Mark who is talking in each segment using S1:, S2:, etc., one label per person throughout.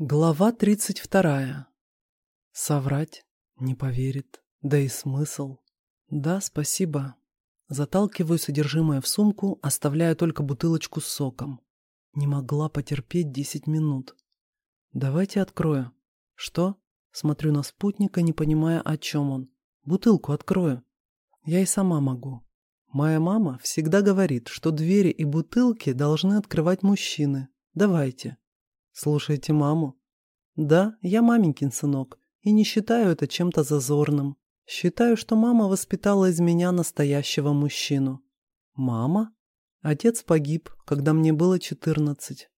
S1: Глава 32. Соврать? Не поверит. Да и смысл? Да, спасибо. Заталкиваю содержимое в сумку, оставляя только бутылочку с соком. Не могла потерпеть 10 минут. Давайте открою. Что? Смотрю на спутника, не понимая, о чем он. Бутылку открою. Я и сама могу. Моя мама всегда говорит, что двери и бутылки должны открывать мужчины. Давайте. Слушайте маму. Да, я маменькин сынок, и не считаю это чем-то зазорным. Считаю, что мама воспитала из меня настоящего мужчину. Мама? Отец погиб, когда мне было четырнадцать.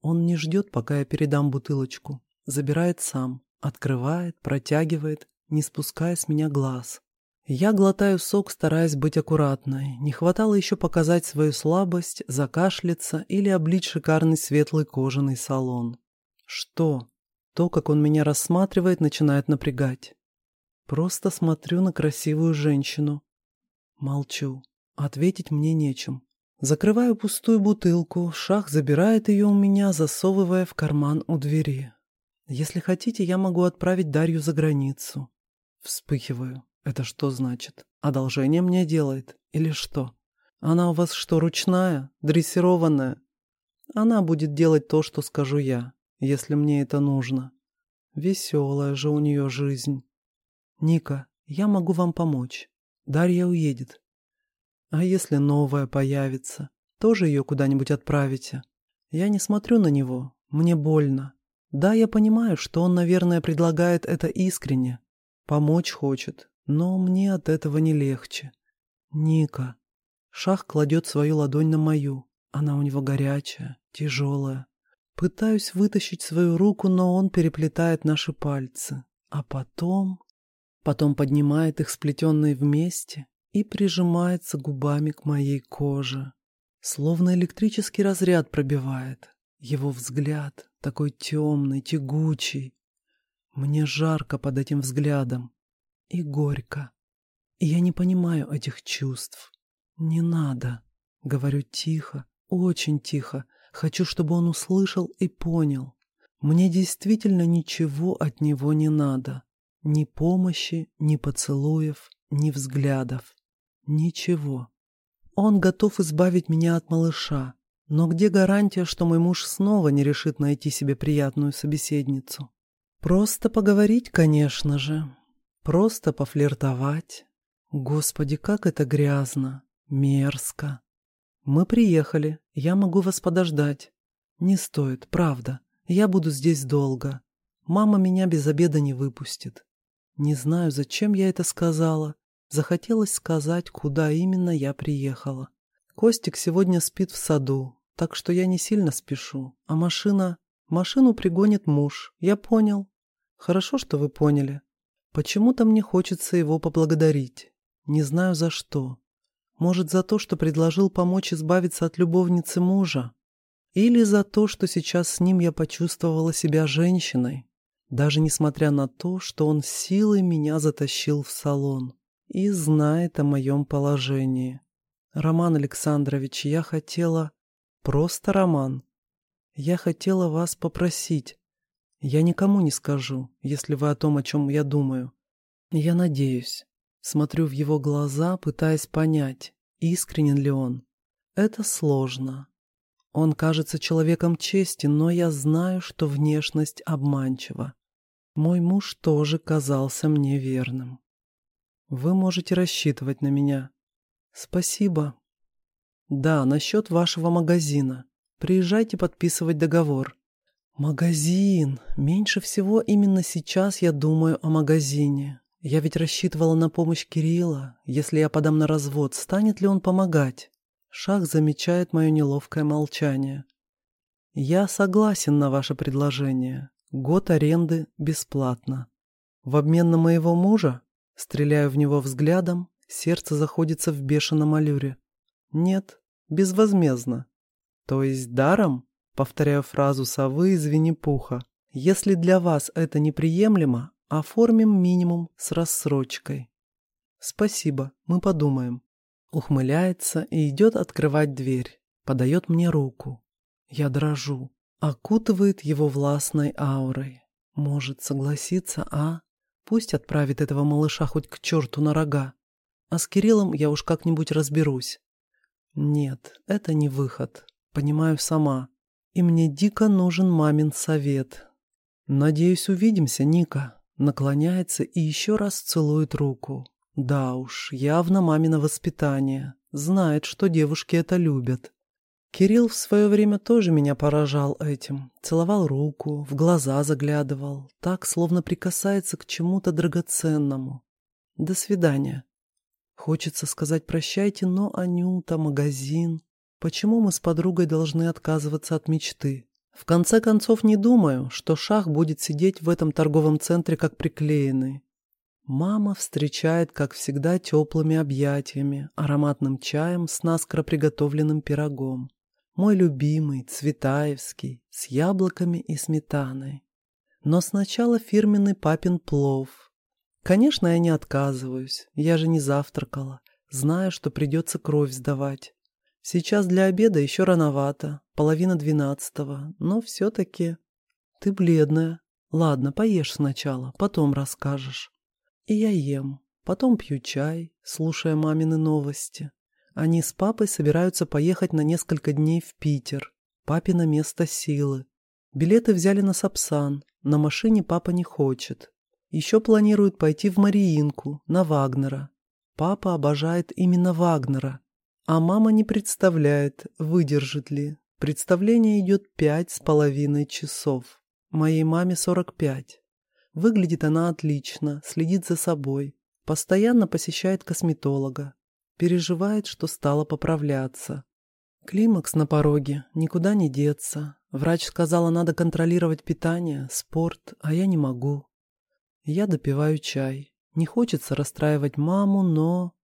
S1: Он не ждет, пока я передам бутылочку. Забирает сам, открывает, протягивает, не спуская с меня глаз. Я глотаю сок, стараясь быть аккуратной. Не хватало еще показать свою слабость, закашляться или облить шикарный светлый кожаный салон. Что? То, как он меня рассматривает, начинает напрягать. Просто смотрю на красивую женщину. Молчу. Ответить мне нечем. Закрываю пустую бутылку, шах забирает ее у меня, засовывая в карман у двери. Если хотите, я могу отправить Дарью за границу. Вспыхиваю. Это что значит? Одолжение мне делает? Или что? Она у вас что, ручная? Дрессированная? Она будет делать то, что скажу я, если мне это нужно. Веселая же у нее жизнь. Ника, я могу вам помочь. Дарья уедет. А если новая появится, тоже ее куда-нибудь отправите? Я не смотрю на него, мне больно. Да, я понимаю, что он, наверное, предлагает это искренне. Помочь хочет, но мне от этого не легче. Ника. Шах кладет свою ладонь на мою. Она у него горячая, тяжелая. Пытаюсь вытащить свою руку, но он переплетает наши пальцы. А потом... Потом поднимает их сплетенные вместе и прижимается губами к моей коже. Словно электрический разряд пробивает. Его взгляд такой темный, тягучий. Мне жарко под этим взглядом и горько. Я не понимаю этих чувств. Не надо. Говорю тихо, очень тихо. Хочу, чтобы он услышал и понял. Мне действительно ничего от него не надо. Ни помощи, ни поцелуев, ни взглядов. Ничего. Он готов избавить меня от малыша. Но где гарантия, что мой муж снова не решит найти себе приятную собеседницу? Просто поговорить, конечно же. Просто пофлиртовать. Господи, как это грязно, мерзко. Мы приехали, я могу вас подождать. Не стоит, правда. Я буду здесь долго. Мама меня без обеда не выпустит. Не знаю, зачем я это сказала. Захотелось сказать, куда именно я приехала. Костик сегодня спит в саду, так что я не сильно спешу. А машина... Машину пригонит муж, я понял. Хорошо, что вы поняли. Почему-то мне хочется его поблагодарить. Не знаю за что. Может, за то, что предложил помочь избавиться от любовницы мужа? Или за то, что сейчас с ним я почувствовала себя женщиной, даже несмотря на то, что он силой меня затащил в салон и знает о моем положении. Роман Александрович, я хотела... Просто Роман. Я хотела вас попросить. Я никому не скажу, если вы о том, о чем я думаю. Я надеюсь. Смотрю в его глаза, пытаясь понять, искренен ли он. Это сложно. Он кажется человеком чести, но я знаю, что внешность обманчива. Мой муж тоже казался мне верным. Вы можете рассчитывать на меня. Спасибо. Да, насчет вашего магазина. Приезжайте подписывать договор. Магазин. Меньше всего именно сейчас я думаю о магазине. Я ведь рассчитывала на помощь Кирилла. Если я подам на развод, станет ли он помогать? Шах замечает мое неловкое молчание. Я согласен на ваше предложение. Год аренды бесплатно. В обмен на моего мужа? Стреляю в него взглядом, сердце заходится в бешеном аллюре. Нет, безвозмездно. То есть даром? Повторяю фразу совы из Винни-Пуха. Если для вас это неприемлемо, оформим минимум с рассрочкой. Спасибо, мы подумаем. Ухмыляется и идет открывать дверь. Подает мне руку. Я дрожу. окутывает его властной аурой. Может согласиться, а? Пусть отправит этого малыша хоть к черту на рога. А с Кириллом я уж как-нибудь разберусь. Нет, это не выход. Понимаю сама. И мне дико нужен мамин совет. Надеюсь, увидимся, Ника. Наклоняется и еще раз целует руку. Да уж, явно мамино воспитание. Знает, что девушки это любят. Кирилл в свое время тоже меня поражал этим. Целовал руку, в глаза заглядывал, так, словно прикасается к чему-то драгоценному. До свидания. Хочется сказать прощайте, но Анюта, магазин. Почему мы с подругой должны отказываться от мечты? В конце концов, не думаю, что Шах будет сидеть в этом торговом центре как приклеенный. Мама встречает, как всегда, теплыми объятиями, ароматным чаем с наскоро приготовленным пирогом. Мой любимый, цветаевский, с яблоками и сметаной. Но сначала фирменный папин плов. Конечно, я не отказываюсь, я же не завтракала, знаю, что придется кровь сдавать. Сейчас для обеда еще рановато, половина двенадцатого, но все-таки... Ты бледная. Ладно, поешь сначала, потом расскажешь. И я ем, потом пью чай, слушая мамины новости. Они с папой собираются поехать на несколько дней в Питер. Папино место силы. Билеты взяли на Сапсан, на машине папа не хочет. Еще планируют пойти в Мариинку, на Вагнера. Папа обожает именно Вагнера. А мама не представляет, выдержит ли. Представление идет пять с половиной часов. Моей маме сорок пять. Выглядит она отлично, следит за собой. Постоянно посещает косметолога. Переживает, что стала поправляться. Климакс на пороге, никуда не деться. Врач сказала, надо контролировать питание, спорт, а я не могу. Я допиваю чай. Не хочется расстраивать маму, но...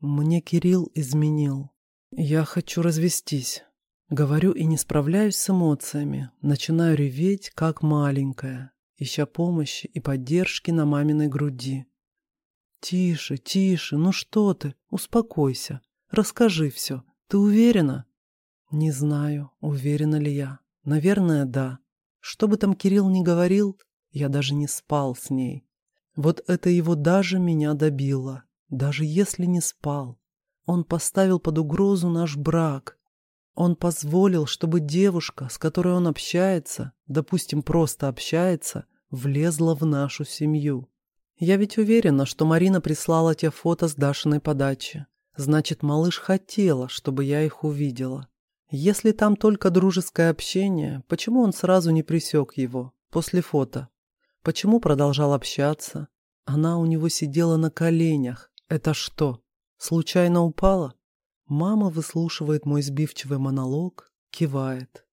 S1: Мне Кирилл изменил. Я хочу развестись. Говорю и не справляюсь с эмоциями. Начинаю реветь, как маленькая, ища помощи и поддержки на маминой груди. «Тише, тише, ну что ты? Успокойся. Расскажи все. Ты уверена?» «Не знаю, уверена ли я. Наверное, да. Что бы там Кирилл ни говорил, я даже не спал с ней. Вот это его даже меня добило. Даже если не спал. Он поставил под угрозу наш брак. Он позволил, чтобы девушка, с которой он общается, допустим, просто общается, влезла в нашу семью. Я ведь уверена, что Марина прислала те фото с Дашиной подачи. Значит, малыш хотела, чтобы я их увидела. Если там только дружеское общение, почему он сразу не присек его после фото? Почему продолжал общаться? Она у него сидела на коленях. Это что, случайно упала? Мама выслушивает мой сбивчивый монолог, кивает.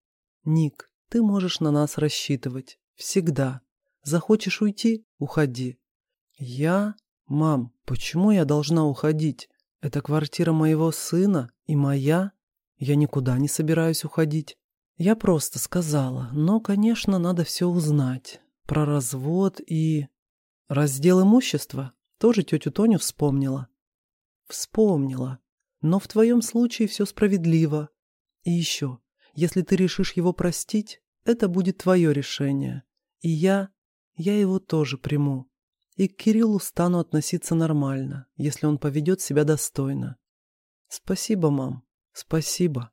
S1: «Ник, ты можешь на нас рассчитывать. Всегда. Захочешь уйти – уходи. «Я? Мам, почему я должна уходить? Это квартира моего сына и моя. Я никуда не собираюсь уходить. Я просто сказала, но, конечно, надо все узнать. Про развод и... Раздел имущества? Тоже тетю Тоню вспомнила? Вспомнила. Но в твоем случае все справедливо. И еще, если ты решишь его простить, это будет твое решение. И я... я его тоже приму. И к Кириллу стану относиться нормально, если он поведет себя достойно. Спасибо, мам, спасибо.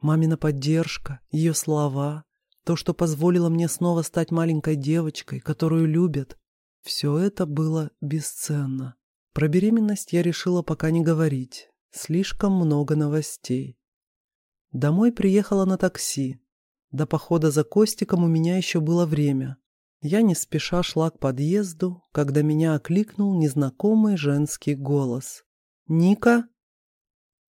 S1: Мамина поддержка, ее слова, то, что позволило мне снова стать маленькой девочкой, которую любят, все это было бесценно. Про беременность я решила пока не говорить. Слишком много новостей. Домой приехала на такси. До похода за Костиком у меня еще было время. Я не спеша шла к подъезду, когда меня окликнул незнакомый женский голос. «Ника?»